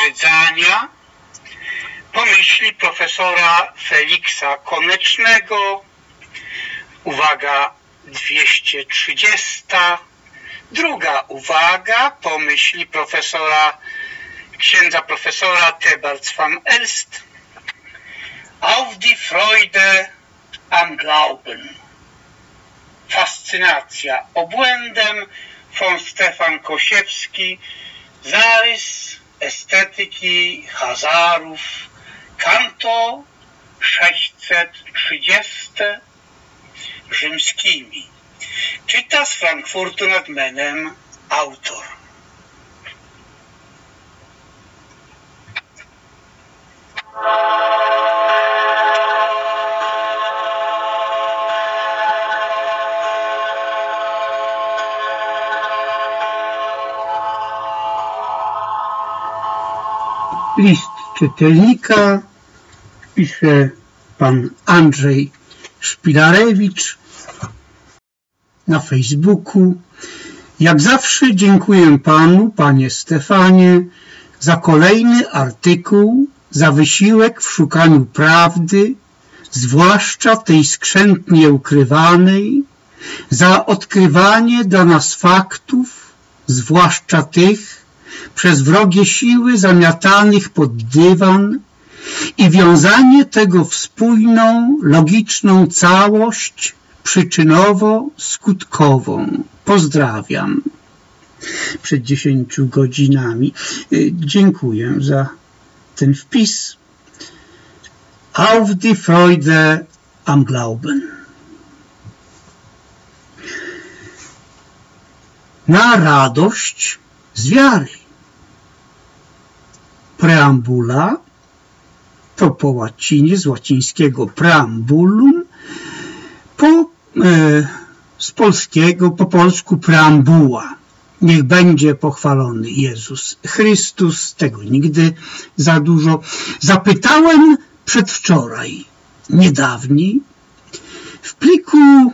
do odrzydzania pomyśli profesora Feliksa Konecznego. Uwaga 230 druga uwaga pomyśli profesora księdza profesora Tebarts van Elst. Auf die Freude am Glauben. Fascynacja obłędem. Von Stefan Kosiewski. Zarys estetyki Hazarów kanto 630 rzymskimi. Czyta z Frankfurtu nad Menem autor. List czytelnika pisze pan Andrzej Szpilarewicz na Facebooku. Jak zawsze dziękuję panu, panie Stefanie, za kolejny artykuł, za wysiłek w szukaniu prawdy, zwłaszcza tej skrzętnie ukrywanej, za odkrywanie dla nas faktów, zwłaszcza tych przez wrogie siły zamiatanych pod dywan i wiązanie tego w spójną, logiczną całość przyczynowo-skutkową. Pozdrawiam. Przed dziesięciu godzinami. Y, dziękuję za ten wpis. Auf die Freude am Glauben. Na radość z wiary. Preambula to po łacinie, z łacińskiego preambulum, po, e, z polskiego, po polsku preambuła. Niech będzie pochwalony Jezus Chrystus, tego nigdy za dużo. Zapytałem przedwczoraj, niedawni, w pliku,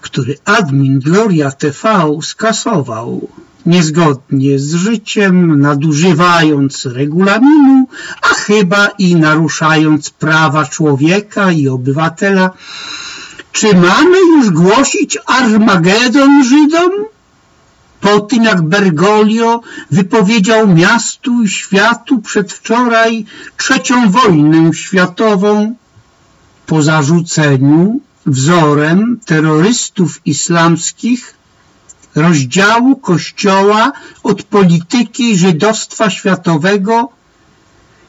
który admin Gloria TV skasował niezgodnie z życiem, nadużywając regulaminu, a chyba i naruszając prawa człowieka i obywatela. Czy mamy już głosić Armagedon Żydom? Po tym jak Bergoglio wypowiedział miastu i światu przedwczoraj trzecią wojnę światową, po zarzuceniu wzorem terrorystów islamskich rozdziału Kościoła od polityki żydostwa światowego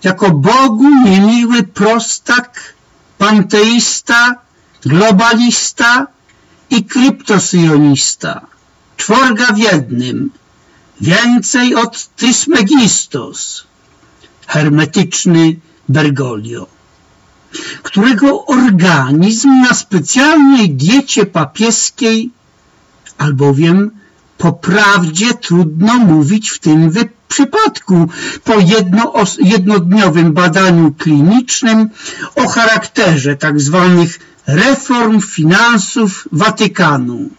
jako Bogu niemiły prostak, panteista, globalista i kryptosyjonista. Czworga w jednym, więcej od Trismegistos, hermetyczny Bergoglio, którego organizm na specjalnej diecie papieskiej albowiem po prawdzie trudno mówić w tym przypadku po jedno, jednodniowym badaniu klinicznym o charakterze tzw. Tak reform finansów Watykanu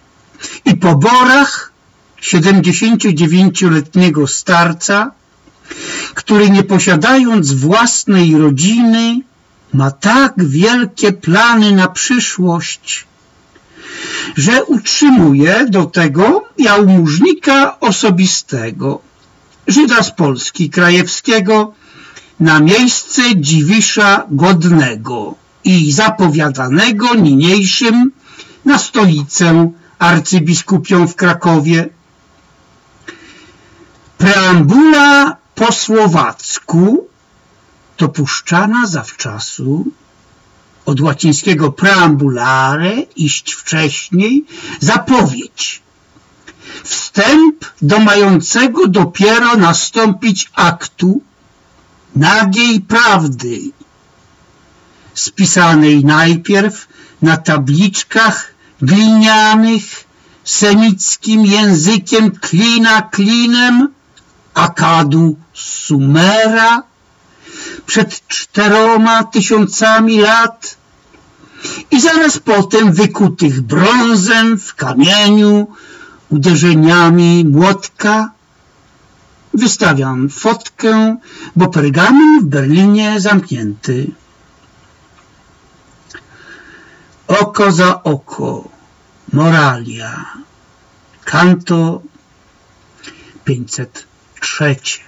i poborach 79-letniego starca, który nie posiadając własnej rodziny ma tak wielkie plany na przyszłość, że utrzymuje do tego jałmużnika osobistego, Żyda z Polski Krajewskiego, na miejsce dziwisza godnego i zapowiadanego niniejszym na stolicę arcybiskupią w Krakowie. Preambula po słowacku to puszczana zawczasu od łacińskiego preambulare, iść wcześniej, zapowiedź. Wstęp do mającego dopiero nastąpić aktu nagiej prawdy, spisanej najpierw na tabliczkach glinianych semickim językiem klina klinem, Akadu Sumera, przed czteroma tysiącami lat i zaraz potem wykutych brązem w kamieniu, uderzeniami młotka. Wystawiam fotkę, bo pergamin w Berlinie zamknięty. Oko za oko. Moralia. Kanto 503.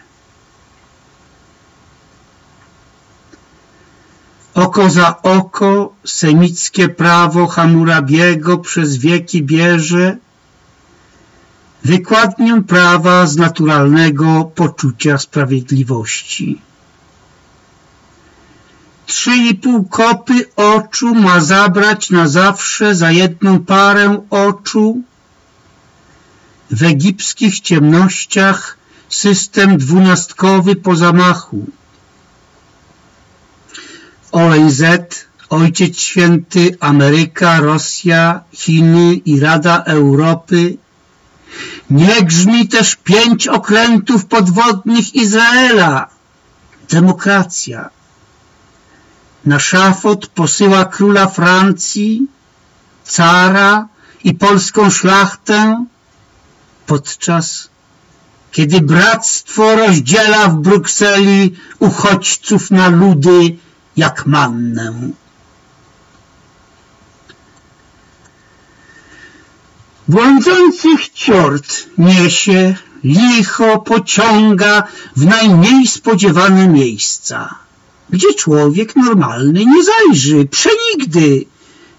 Oko za oko semickie prawo Hamurabiego przez wieki bierze wykładnię prawa z naturalnego poczucia sprawiedliwości. Trzy i pół kopy oczu ma zabrać na zawsze za jedną parę oczu. W egipskich ciemnościach system dwunastkowy po zamachu. ONZ, Ojciec Święty, Ameryka, Rosja, Chiny i Rada Europy. Nie grzmi też pięć okrętów podwodnych Izraela. Demokracja na szafot posyła króla Francji, cara i polską szlachtę, podczas kiedy bractwo rozdziela w Brukseli uchodźców na ludy jak mannę. Błądzących ciort niesie, licho pociąga w najmniej spodziewane miejsca gdzie człowiek normalny nie zajrzy, przenigdy.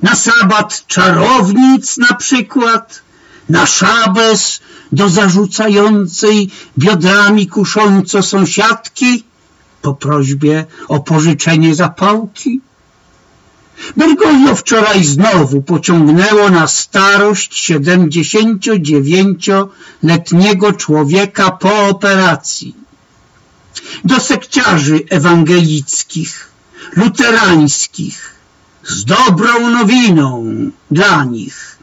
Na sabat czarownic na przykład, na szabes do zarzucającej biodrami kusząco sąsiadki prośbie o pożyczenie zapałki. Bergoglio wczoraj znowu pociągnęło na starość siedemdziesięciodziewięcioletniego człowieka po operacji do sekciarzy ewangelickich, luterańskich, z dobrą nowiną dla nich.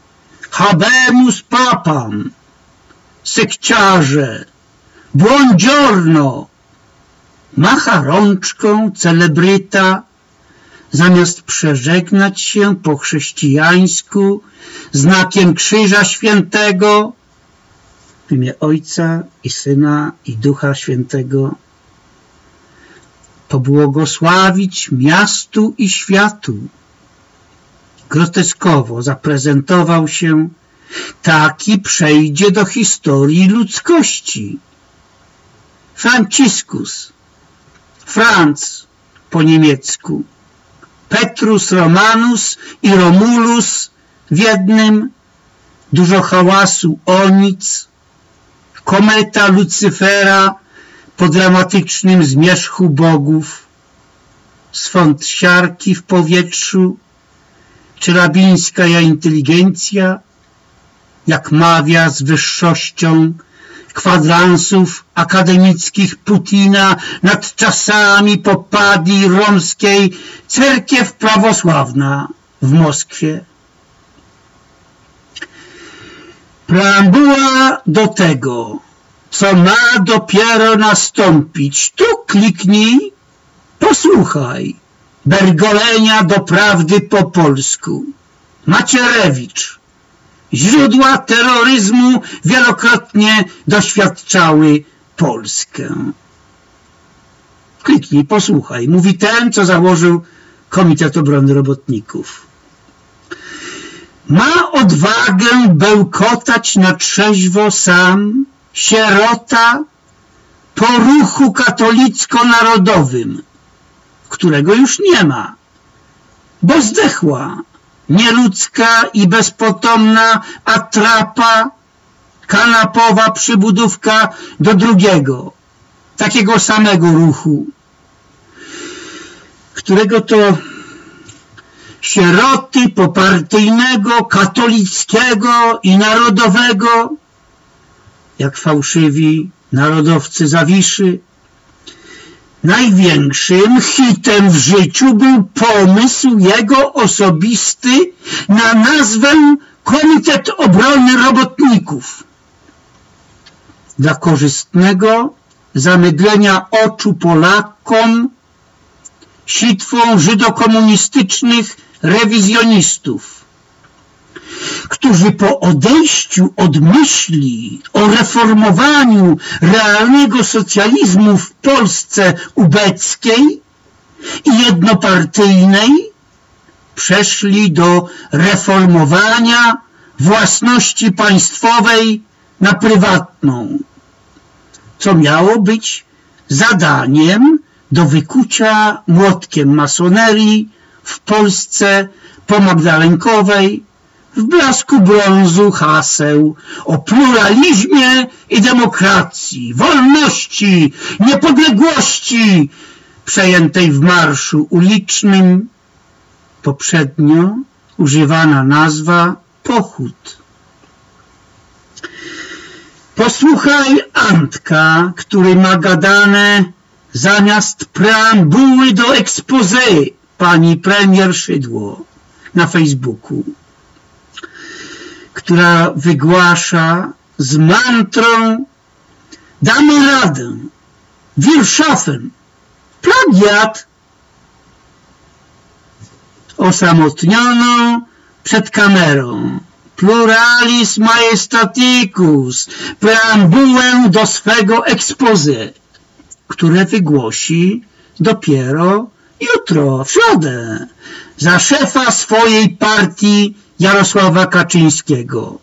Habemus papam, sekciarze, błądziorno, macha rączką celebryta, zamiast przeżegnać się po chrześcijańsku znakiem Krzyża Świętego w imię Ojca i Syna i Ducha Świętego pobłogosławić miastu i światu. Groteskowo zaprezentował się, taki przejdzie do historii ludzkości. Franciscus, Franz po niemiecku, Petrus Romanus i Romulus w jednym, dużo hałasu o nic, kometa Lucyfera po dramatycznym zmierzchu bogów, swąd siarki w powietrzu, czy rabińska ja inteligencja, jak mawia z wyższością kwadransów akademickich Putina nad czasami popadli romskiej cerkiew prawosławna w Moskwie. Preambuła do tego co ma dopiero nastąpić. Tu kliknij, posłuchaj. Bergolenia do prawdy po polsku. Macierewicz. Źródła terroryzmu wielokrotnie doświadczały Polskę. Kliknij, posłuchaj. Mówi ten, co założył Komitet Obrony Robotników. Ma odwagę bełkotać na trzeźwo sam sierota po ruchu katolicko-narodowym, którego już nie ma, bo zdechła nieludzka i bezpotomna atrapa, kanapowa przybudówka do drugiego, takiego samego ruchu, którego to sieroty popartyjnego, katolickiego i narodowego jak fałszywi narodowcy Zawiszy. Największym hitem w życiu był pomysł jego osobisty na nazwę Komitet Obrony Robotników. Dla korzystnego zamydlenia oczu Polakom sitwą żydokomunistycznych rewizjonistów, którzy po odejściu od myśli o reformowaniu realnego socjalizmu w Polsce ubeckiej i jednopartyjnej przeszli do reformowania własności państwowej na prywatną, co miało być zadaniem do wykucia młotkiem masonerii w Polsce pomagdalenkowej w blasku brązu haseł o pluralizmie i demokracji, wolności, niepodległości przejętej w marszu ulicznym poprzednio używana nazwa pochód. Posłuchaj Antka, który ma gadane zamiast preambuły do expose pani premier Szydło na Facebooku, która wygłasza z mantrą damy radę, wir schaffen, plagiat osamotnioną przed kamerą. Pluralis majestaticus, preambułę do swego expose które wygłosi dopiero jutro, w środę, za szefa swojej partii Jarosława Kaczyńskiego,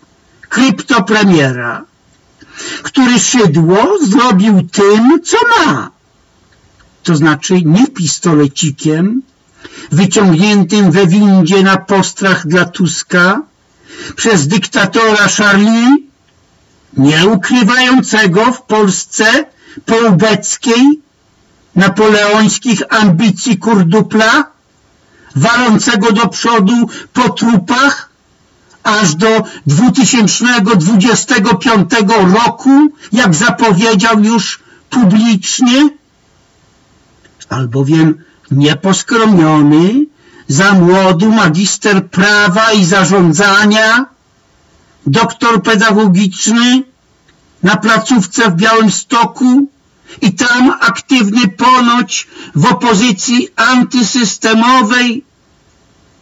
kryptopremiera, który szydło zrobił tym, co ma. To znaczy nie pistolecikiem wyciągniętym we windzie na postrach dla Tuska przez dyktatora Charlie, nie ukrywającego w Polsce poubeckiej, napoleońskich ambicji kurdupla, walącego do przodu po trupach, aż do 2025 roku, jak zapowiedział już publicznie, albowiem nieposkromiony, za młodu magister prawa i zarządzania, doktor pedagogiczny, na placówce w Białymstoku i tam aktywny ponoć w opozycji antysystemowej,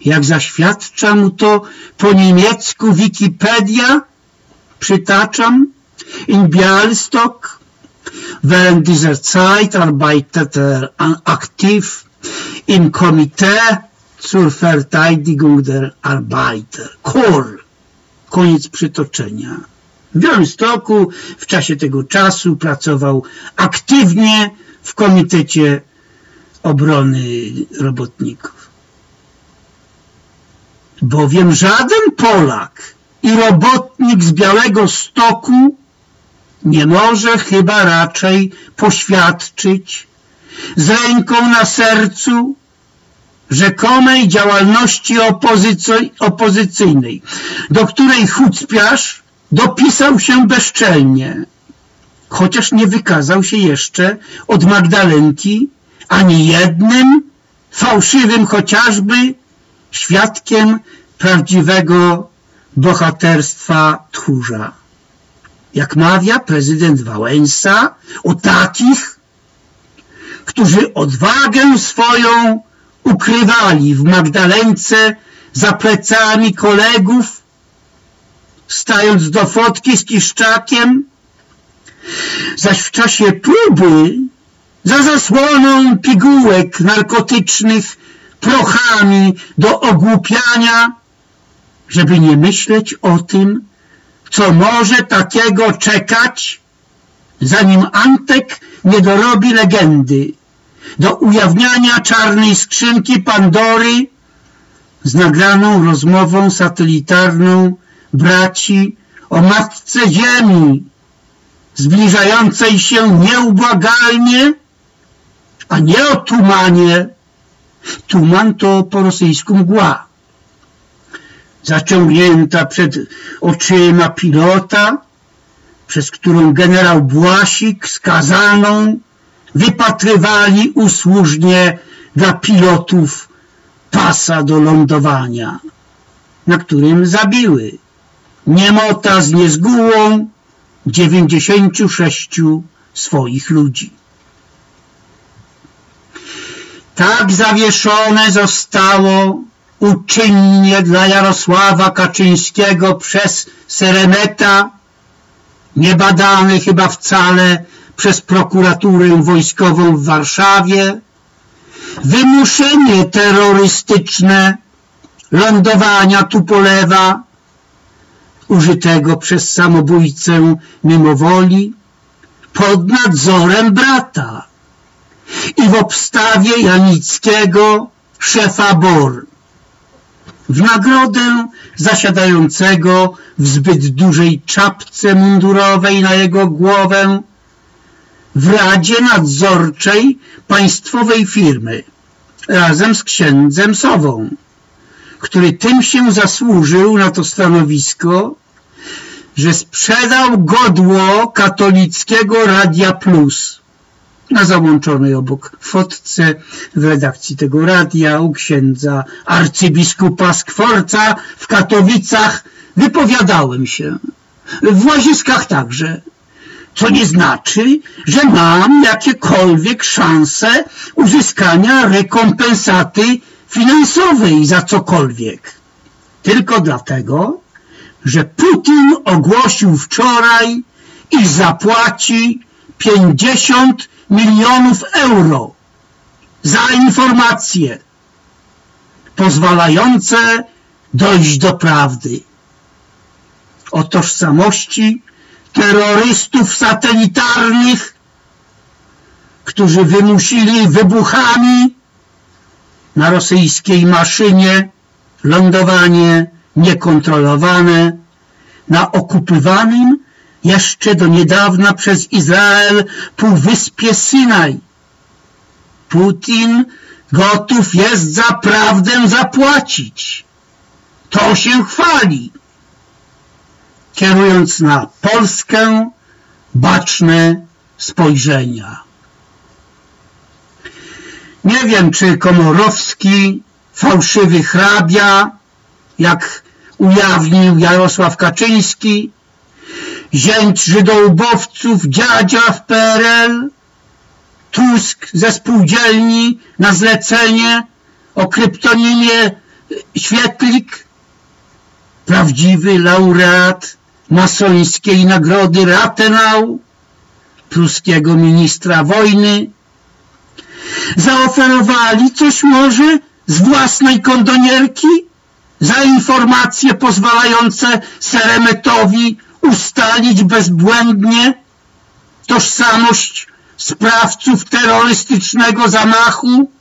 jak zaświadcza mu to po niemiecku Wikipedia, przytaczam, in Białystok während dieser Zeit arbeitet er aktiv im Komitee zur Verteidigung der Arbeiter, KOR. Koniec przytoczenia. W Białymstoku w czasie tego czasu pracował aktywnie w Komitecie Obrony Robotników. Bowiem żaden Polak i robotnik z Białego Stoku nie może chyba raczej poświadczyć z ręką na sercu rzekomej działalności opozycyjnej, do której chucpiarz dopisał się bezczelnie, chociaż nie wykazał się jeszcze od Magdalenki ani jednym fałszywym chociażby świadkiem prawdziwego bohaterstwa tchórza. Jak mawia prezydent Wałęsa o takich, którzy odwagę swoją ukrywali w Magdalence za plecami kolegów stając do fotki z Kiszczakiem, zaś w czasie próby za zasłoną pigułek narkotycznych prochami do ogłupiania, żeby nie myśleć o tym, co może takiego czekać, zanim Antek nie dorobi legendy do ujawniania czarnej skrzynki Pandory z nagraną rozmową satelitarną braci o Matce Ziemi, zbliżającej się nieubłagalnie, a nie o tumanie. Tuman to po rosyjsku mgła. Zaciągnięta przed oczyma pilota, przez którą generał Błasik skazaną wypatrywali usłużnie dla pilotów pasa do lądowania, na którym zabiły niemota z niezgułą 96 swoich ludzi. Tak zawieszone zostało uczynnie dla Jarosława Kaczyńskiego przez Seremeta, niebadany chyba wcale przez prokuraturę wojskową w Warszawie, wymuszenie terrorystyczne lądowania Tupolewa, użytego przez samobójcę mimowoli, pod nadzorem brata i w obstawie Janickiego szefa BOR. W nagrodę zasiadającego w zbyt dużej czapce mundurowej na jego głowę w Radzie Nadzorczej państwowej firmy razem z księdzem Sową, który tym się zasłużył na to stanowisko, że sprzedał godło katolickiego Radia Plus na załączonej obok fotce w redakcji tego radia u księdza arcybiskupa Skworca w Katowicach wypowiadałem się. W Łaziskach także. Co nie znaczy, że mam jakiekolwiek szanse uzyskania rekompensaty finansowej za cokolwiek. Tylko dlatego, że Putin ogłosił wczoraj, iż zapłaci 50 milionów euro za informacje pozwalające dojść do prawdy o tożsamości terrorystów satelitarnych, którzy wymusili wybuchami na rosyjskiej maszynie lądowanie niekontrolowane na okupywanym jeszcze do niedawna przez Izrael półwyspie Synaj. Putin gotów jest za prawdę zapłacić. To się chwali. Kierując na Polskę baczne spojrzenia. Nie wiem, czy Komorowski, fałszywy hrabia, jak ujawnił Jarosław Kaczyński, zięć żydołubowców, dziadzia w PRL, Tusk ze spółdzielni na zlecenie o kryptonimie Świetlik, prawdziwy laureat masońskiej nagrody Rathenau, pruskiego ministra wojny, zaoferowali coś może z własnej kondonierki? Za informacje pozwalające Seremetowi ustalić bezbłędnie tożsamość sprawców terrorystycznego zamachu?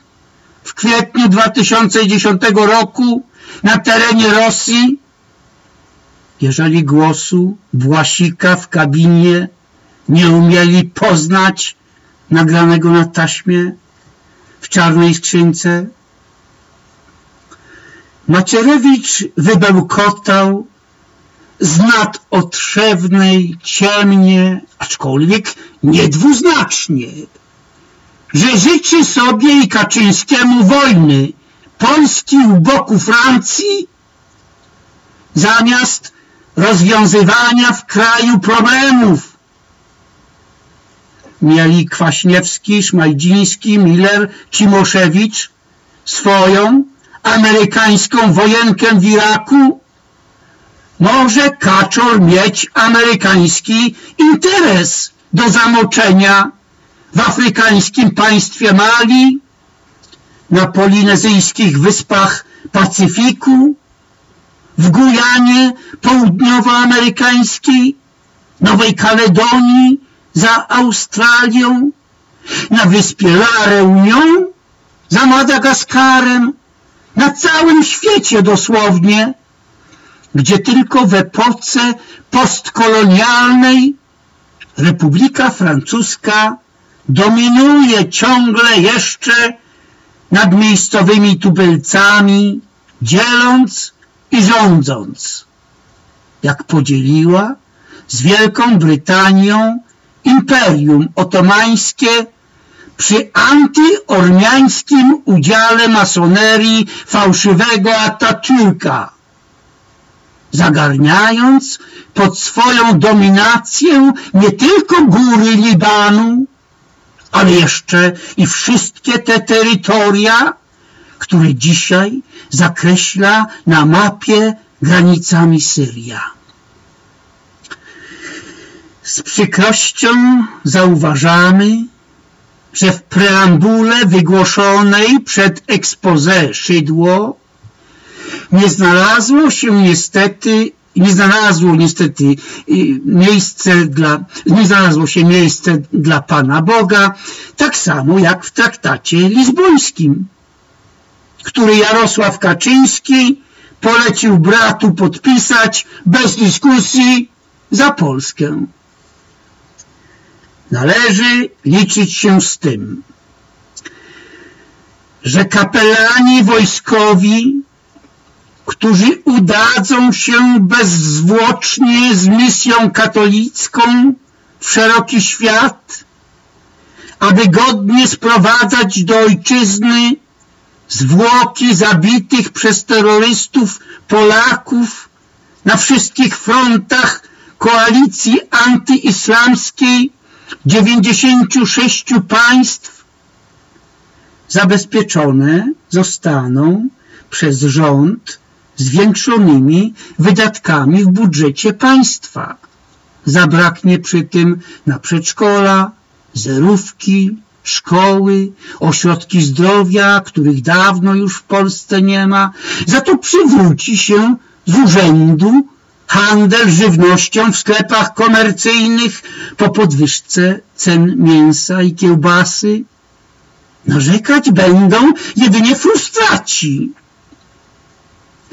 W kwietniu 2010 roku na terenie Rosji, jeżeli głosu Błasika w kabinie nie umieli poznać nagranego na taśmie w czarnej skrzynce. Macierewicz wybełkotał z nadotrzewnej ciemnie, aczkolwiek niedwuznacznie, że życzy sobie i Kaczyńskiemu wojny Polski u boku Francji zamiast rozwiązywania w kraju problemów. Mieli Kwaśniewski, Szmajdziński, Miller, Cimoszewicz swoją amerykańską wojenkę w Iraku? Może Kaczor mieć amerykański interes do zamoczenia w afrykańskim państwie Mali, na polinezyjskich wyspach Pacyfiku, w Gujanie południowoamerykańskiej, Nowej Kaledonii, za Australią, na wyspie La Reunion, za Madagaskarem, na całym świecie dosłownie, gdzie tylko w epoce postkolonialnej Republika Francuska dominuje ciągle jeszcze nad miejscowymi tubylcami, dzieląc i rządząc, jak podzieliła z Wielką Brytanią Imperium Otomańskie przy antyormiańskim udziale masonerii fałszywego Atatürka zagarniając pod swoją dominację nie tylko góry Libanu, ale jeszcze i wszystkie te terytoria, które dzisiaj zakreśla na mapie granicami Syria. Z przykrością zauważamy, że w preambule wygłoszonej przed expose Szydło nie znalazło się niestety nie znalazło niestety y, miejsce dla, nie znalazło się miejsce dla Pana Boga, tak samo jak w traktacie lizbońskim, który Jarosław Kaczyński polecił bratu podpisać bez dyskusji za Polskę. Należy liczyć się z tym, że kapelani wojskowi, którzy udadzą się bezzwłocznie z misją katolicką w szeroki świat, aby godnie sprowadzać do ojczyzny zwłoki zabitych przez terrorystów Polaków na wszystkich frontach koalicji antyislamskiej 96 państw zabezpieczone zostaną przez rząd zwiększonymi wydatkami w budżecie państwa. Zabraknie przy tym na przedszkola, zerówki, szkoły, ośrodki zdrowia, których dawno już w Polsce nie ma. Za to przywróci się z urzędu handel żywnością w sklepach komercyjnych po podwyżce cen mięsa i kiełbasy. Narzekać będą jedynie frustraci.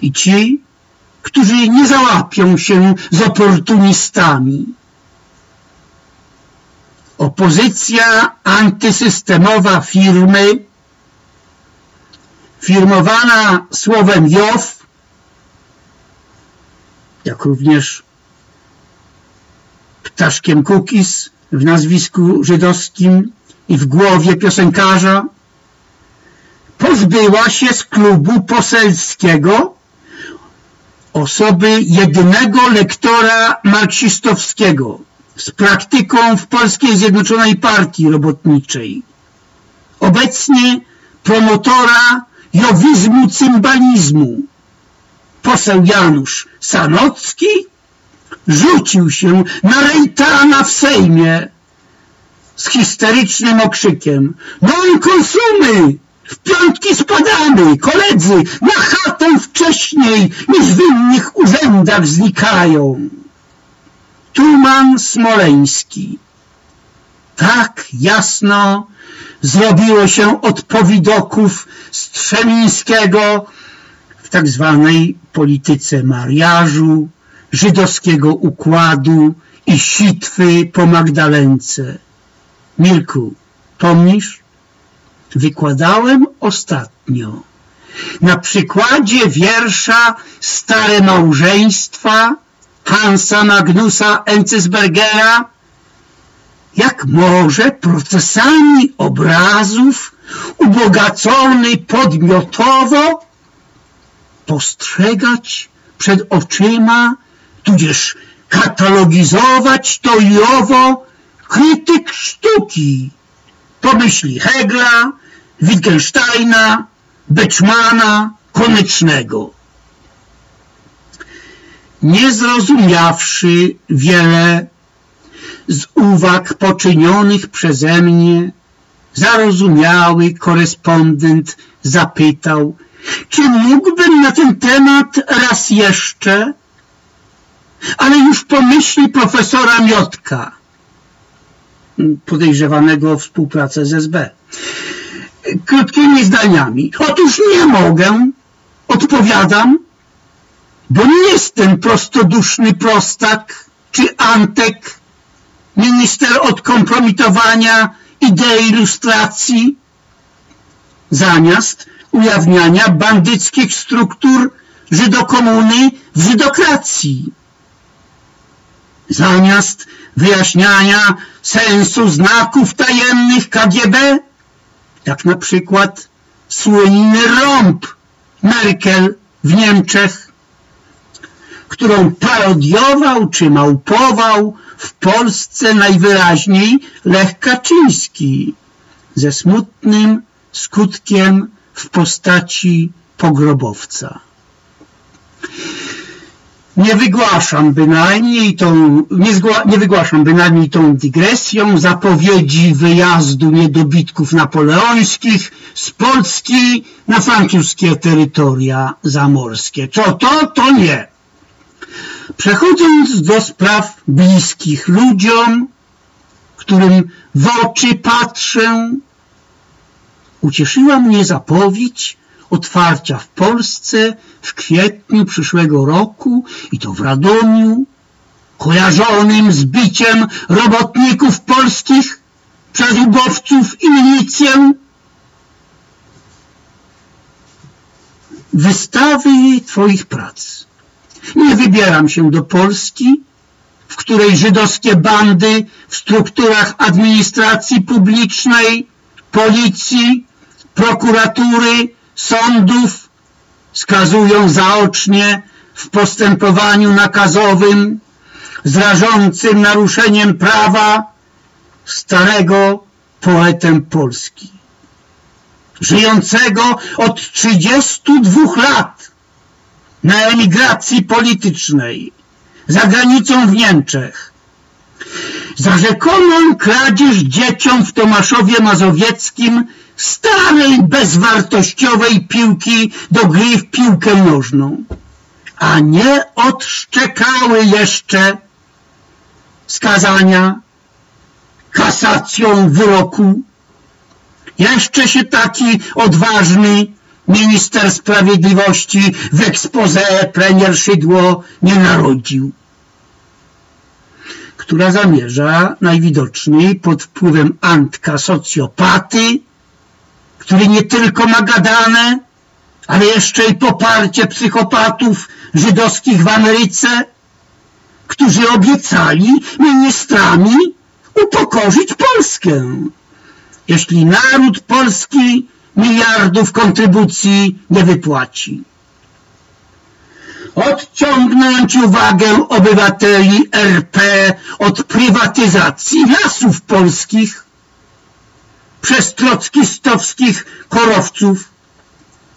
I ci, którzy nie załapią się z oportunistami. Opozycja antysystemowa firmy, firmowana słowem JOW, jak również ptaszkiem Kukis w nazwisku żydowskim i w głowie piosenkarza, pozbyła się z klubu poselskiego osoby jedynego lektora marksistowskiego z praktyką w Polskiej Zjednoczonej Partii Robotniczej. Obecnie promotora jowizmu cymbalizmu, poseł Janusz Sanocki rzucił się na Rejtana w Sejmie z histerycznym okrzykiem Non konsumy! W piątki spadamy, koledzy, na chatę wcześniej niż w innych urzędach znikają. Tuman Smoleński. Tak jasno zrobiło się od powidoków Strzemińskiego w tak zwanej polityce mariażu, żydowskiego układu i sitwy po Magdalence. Milku, pomnisz? Wykładałem ostatnio na przykładzie wiersza Stare Małżeństwa Hansa Magnusa Encesbergera, jak może procesami obrazów ubogacony podmiotowo postrzegać przed oczyma, tudzież katalogizować to i owo krytyk sztuki, pomyśli Hegla, Wittgensteina, Beczmana, Konecznego. Nie zrozumiawszy wiele z uwag poczynionych przeze mnie, zarozumiały korespondent zapytał, czy mógłbym na ten temat raz jeszcze? Ale już pomyśli profesora Miotka, podejrzewanego o współpracę z SB. Krótkimi zdaniami. Otóż nie mogę, odpowiadam, bo nie jestem prostoduszny prostak czy antek, minister od kompromitowania idei ilustracji, zamiast ujawniania bandyckich struktur Żydokomuny w Żydokracji. Zamiast wyjaśniania sensu znaków tajemnych KGB, jak na przykład słynny rąb Merkel w Niemczech, którą parodiował czy małpował w Polsce najwyraźniej Lech Kaczyński ze smutnym skutkiem w postaci pogrobowca. Nie wygłaszam bynajmniej tą, nie, zgła, nie wygłaszam bynajmniej tą dygresją zapowiedzi wyjazdu niedobitków napoleońskich z Polski na francuskie terytoria zamorskie. Co to, to nie. Przechodząc do spraw bliskich ludziom, którym w oczy patrzę, ucieszyła mnie zapowiedź otwarcia w Polsce w kwietniu przyszłego roku i to w Radomiu, kojarzonym z biciem robotników polskich przez ubowców i milicję, wystawy Twoich prac. Nie wybieram się do Polski, w której żydowskie bandy w strukturach administracji publicznej, policji, prokuratury, sądów skazują zaocznie w postępowaniu nakazowym z rażącym naruszeniem prawa starego poetem Polski, żyjącego od 32 lat na emigracji politycznej za granicą w Niemczech, za rzekomą kradzież dzieciom w Tomaszowie Mazowieckim starej, bezwartościowej piłki do gry w piłkę nożną, a nie odszczekały jeszcze skazania kasacją wyroku. Jeszcze się taki odważny minister sprawiedliwości w expose premier Szydło nie narodził, która zamierza najwidoczniej pod wpływem Antka socjopaty który nie tylko ma gadane, ale jeszcze i poparcie psychopatów żydowskich w Ameryce, którzy obiecali ministrami upokorzyć Polskę, jeśli naród polski miliardów kontrybucji nie wypłaci. Odciągnąć uwagę obywateli RP od prywatyzacji lasów polskich, przez trockistowskich korowców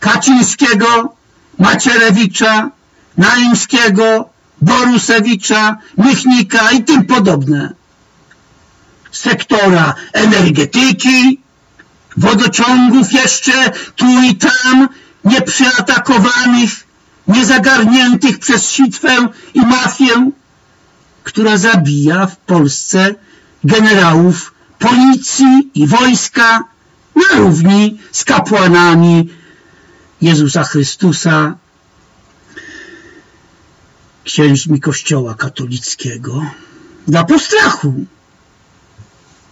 Kaczyńskiego, Macierewicza, Naimskiego, Borusewicza, Michnika i tym podobne. Sektora energetyki, wodociągów jeszcze tu i tam, nieprzeatakowanych, niezagarniętych przez sitwę i mafię, która zabija w Polsce generałów policji i wojska na równi z kapłanami Jezusa Chrystusa, księżmi Kościoła katolickiego. Dla postrachu.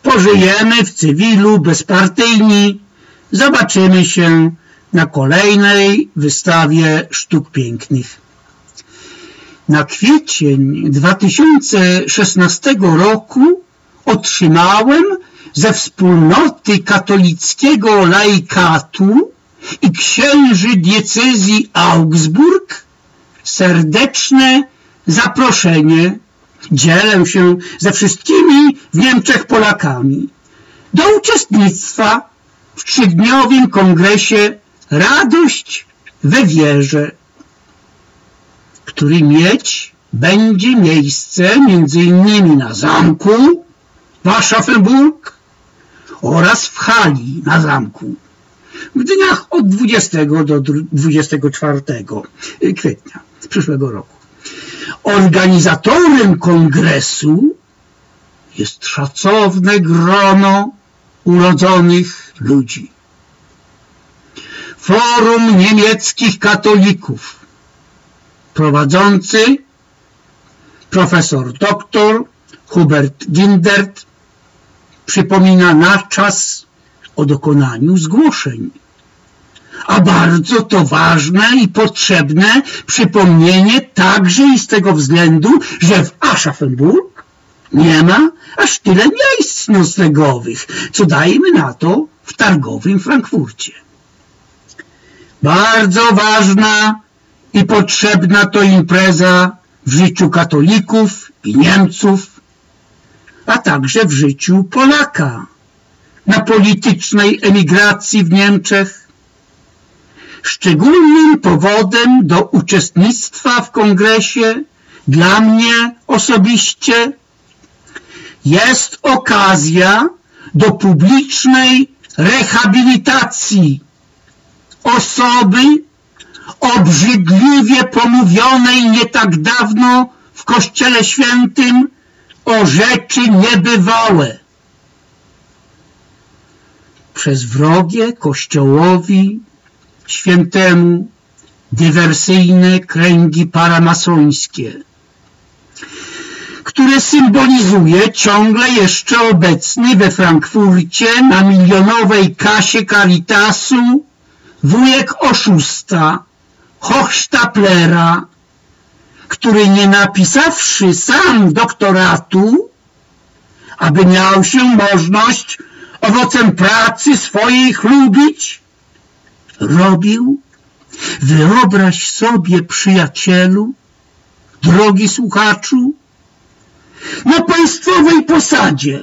Pożyjemy w cywilu, bezpartyjni. Zobaczymy się na kolejnej wystawie sztuk pięknych. Na kwiecień 2016 roku otrzymałem ze wspólnoty katolickiego laikatu i księży diecezji Augsburg serdeczne zaproszenie. Dzielę się ze wszystkimi w Niemczech Polakami do uczestnictwa w trzydniowym kongresie Radość we wierze, który mieć będzie miejsce między innymi na zamku Waschaffenburg oraz w hali na zamku w dniach od 20 do 24 kwietnia przyszłego roku. Organizatorem kongresu jest szacowne grono urodzonych ludzi. Forum Niemieckich Katolików prowadzący profesor doktor Hubert Gindert przypomina na czas o dokonaniu zgłoszeń. A bardzo to ważne i potrzebne przypomnienie także i z tego względu, że w Aschaffenburg nie ma aż tyle miejsc noclegowych, co dajmy na to w targowym Frankfurcie. Bardzo ważna i potrzebna to impreza w życiu katolików i Niemców, a także w życiu Polaka na politycznej emigracji w Niemczech. Szczególnym powodem do uczestnictwa w kongresie dla mnie osobiście jest okazja do publicznej rehabilitacji osoby obrzydliwie pomówionej nie tak dawno w Kościele Świętym o rzeczy niebywałe. Przez wrogie Kościołowi Świętemu dywersyjne kręgi paramasońskie, które symbolizuje ciągle jeszcze obecny we Frankfurcie na milionowej kasie Caritasu wujek oszusta Hochstaplera, który nie napisawszy sam doktoratu, aby miał się możność owocem pracy swojej chlubić, robił, wyobraź sobie przyjacielu, drogi słuchaczu, na państwowej posadzie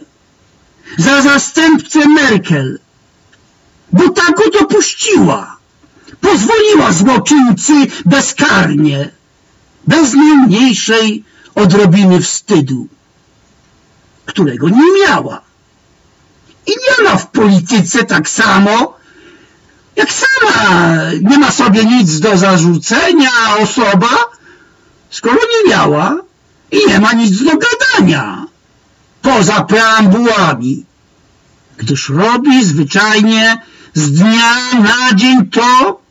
za zastępcę Merkel, bo tak go dopuściła. Pozwoliła złoczyńcy bezkarnie, bez najmniejszej odrobiny wstydu, którego nie miała. I nie w polityce tak samo, jak sama nie ma sobie nic do zarzucenia osoba, skoro nie miała i nie ma nic do gadania poza preambułami, gdyż robi zwyczajnie z dnia na dzień to,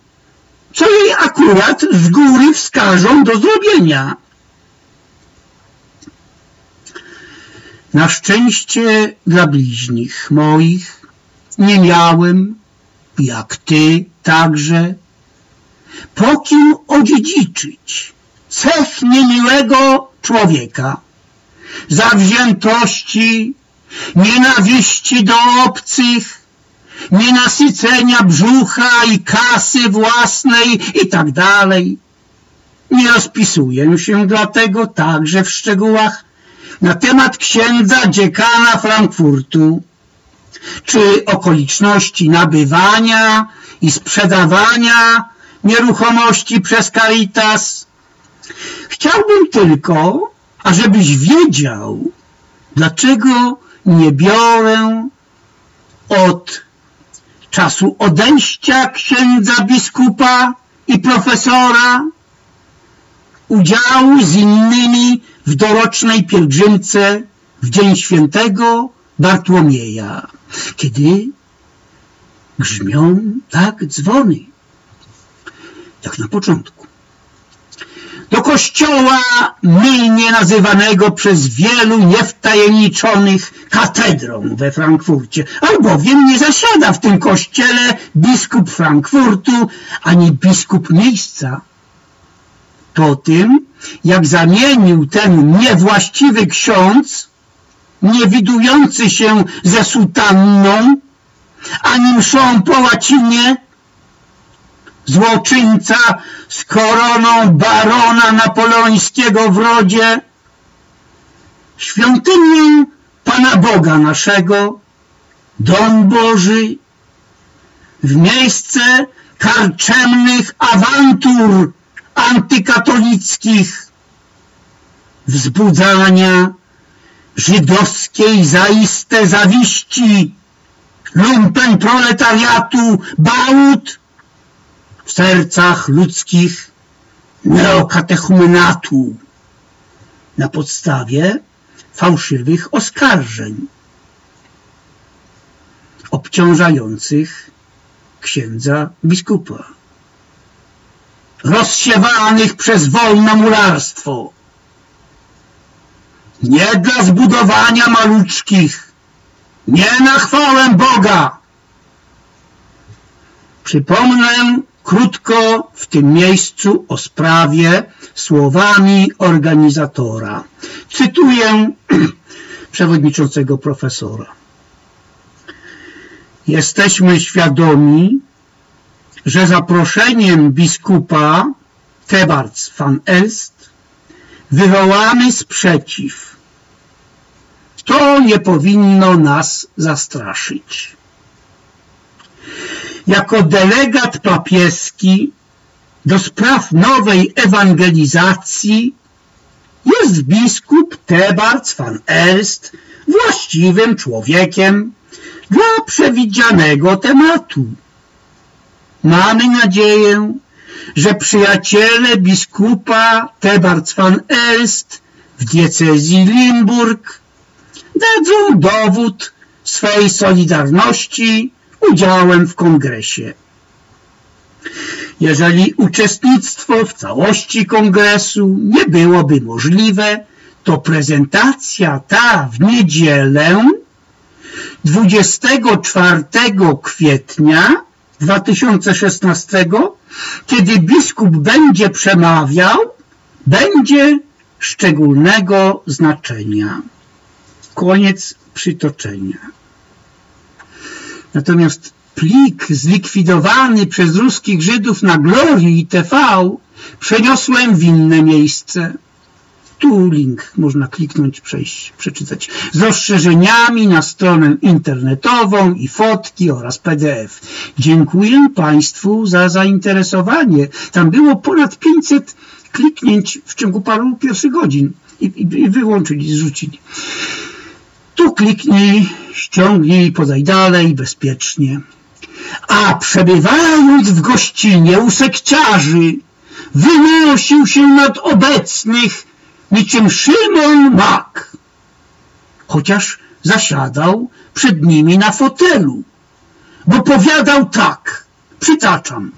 co jej akurat z góry wskażą do zrobienia. Na szczęście dla bliźnich moich nie miałem, jak ty także, po kim odziedziczyć cech niemiłego człowieka, zawziętości, nienawiści do obcych, nienasycenia brzucha i kasy własnej i tak dalej. Nie rozpisuję się dlatego także w szczegółach na temat księdza dziekana Frankfurtu, czy okoliczności nabywania i sprzedawania nieruchomości przez Caritas. Chciałbym tylko, ażebyś wiedział, dlaczego nie biorę od czasu odejścia księdza biskupa i profesora udziału z innymi w dorocznej pielgrzymce w Dzień Świętego Bartłomieja, kiedy grzmią tak dzwony, jak na początku. Do kościoła mylnie nazywanego przez wielu niewtajemniczonych katedrą we Frankfurcie, albowiem nie zasiada w tym kościele biskup Frankfurtu ani biskup miejsca. Po tym, jak zamienił ten niewłaściwy ksiądz, nie widujący się ze sutanną, ani mszą po łacinie, złoczyńca z koroną barona napoleońskiego w rodzie, świątynię Pana Boga naszego, dom Boży, w miejsce karczemnych awantur antykatolickich, wzbudzania żydowskiej zaiste zawiści, lumpen proletariatu, bałut w sercach ludzkich neokatechumenatu na podstawie fałszywych oskarżeń obciążających księdza biskupa, rozsiewanych przez wolnomularstwo, nie dla zbudowania maluczkich, nie na chwałę Boga. Przypomnę krótko w tym miejscu o sprawie słowami organizatora. Cytuję przewodniczącego profesora. Jesteśmy świadomi, że zaproszeniem biskupa Tebarts van Elst wywołamy sprzeciw. To nie powinno nas zastraszyć. Jako delegat papieski do spraw nowej ewangelizacji jest biskup Tebarc van Elst właściwym człowiekiem dla przewidzianego tematu. Mamy nadzieję, że przyjaciele biskupa Tebarc van Elst w diecezji Limburg dadzą dowód swej solidarności udziałem w kongresie. Jeżeli uczestnictwo w całości kongresu nie byłoby możliwe, to prezentacja ta w niedzielę 24 kwietnia 2016, kiedy biskup będzie przemawiał, będzie szczególnego znaczenia. Koniec przytoczenia. Natomiast plik zlikwidowany przez ruskich Żydów na Glorii TV przeniosłem w inne miejsce. Tu link można kliknąć, przejść, przeczytać z rozszerzeniami na stronę internetową i fotki oraz PDF. Dziękuję Państwu za zainteresowanie. Tam było ponad 500 kliknięć w ciągu paru pierwszych godzin i, i, i wyłączyli, zrzucili. Tu kliknij, ściągnij, podaj dalej, bezpiecznie. A przebywając w gościnie u sekciarzy, wynosił się nad obecnych niczym Szymon Mak, chociaż zasiadał przed nimi na fotelu, bo powiadał tak, przytaczam,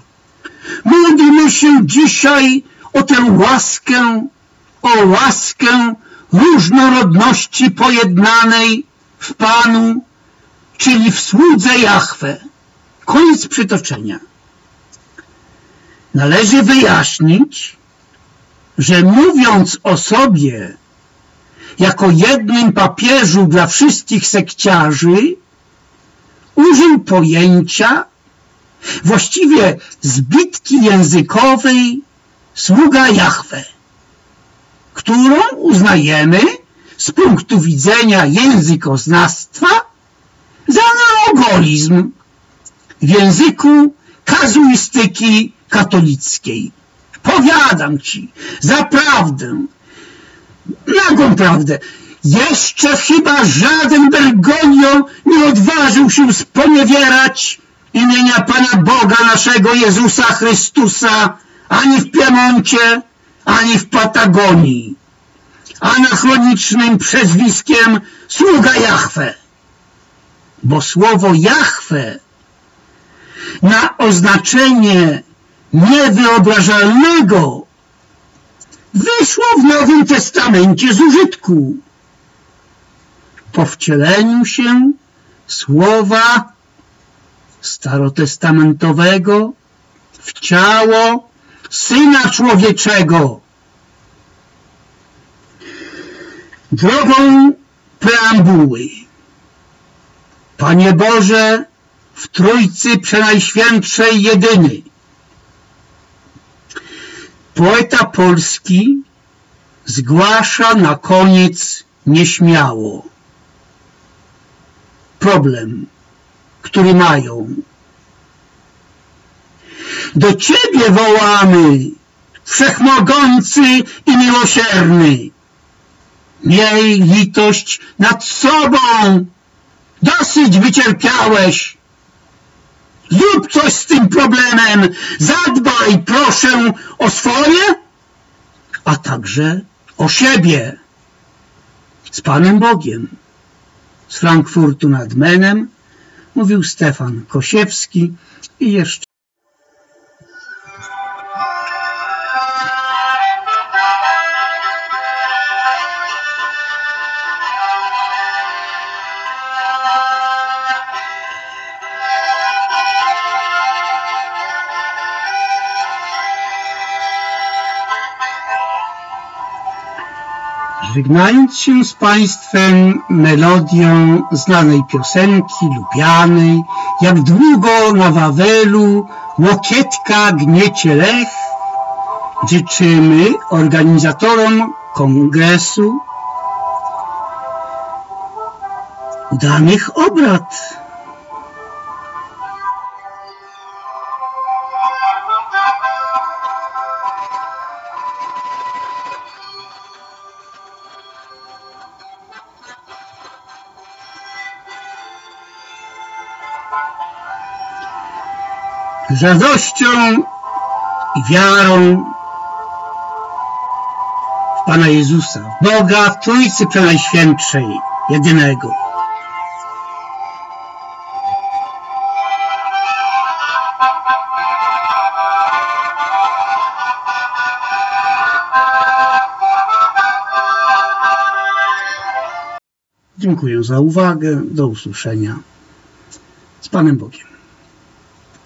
modlimy się dzisiaj o tę łaskę, o łaskę różnorodności pojednanej w Panu, czyli w słudze Jahwe. Koniec przytoczenia. Należy wyjaśnić, że mówiąc o sobie jako jednym papieżu dla wszystkich sekciarzy, użył pojęcia właściwie zbitki językowej sługa Jahwe, którą uznajemy z punktu widzenia językoznawstwa za neogolizm w języku kazuistyki katolickiej. Powiadam ci, zaprawdę, nagą prawdę, jeszcze chyba żaden Bergonio nie odważył się sponiewierać imienia Pana Boga naszego Jezusa Chrystusa ani w Piemoncie, ani w Patagonii, anachronicznym przezwiskiem sługa Jahwe. Bo słowo Jahwe na oznaczenie niewyobrażalnego wyszło w Nowym Testamencie z użytku. Po wcieleniu się słowa starotestamentowego w ciało Syna Człowieczego. Drogą preambuły. Panie Boże, w Trójcy Przenajświętszej Jedyny, Poeta polski zgłasza na koniec nieśmiało problem, który mają. Do Ciebie wołamy, wszechmogący i miłosierny. Miej litość nad sobą, dosyć wycierpiałeś, Zrób coś z tym problemem. Zadbaj, proszę, o swoje, a także o siebie. Z Panem Bogiem. Z Frankfurtu nad Menem mówił Stefan Kosiewski i jeszcze Żegnając się z Państwem melodią znanej piosenki, lubianej, jak długo na Wawelu łokietka gniecie lech, życzymy organizatorom kongresu, udanych obrad. Radością i wiarą w Pana Jezusa, w Boga w Trójcy Przenajświętszej, jedynego. Dziękuję za uwagę. Do usłyszenia. Z Panem Bogiem.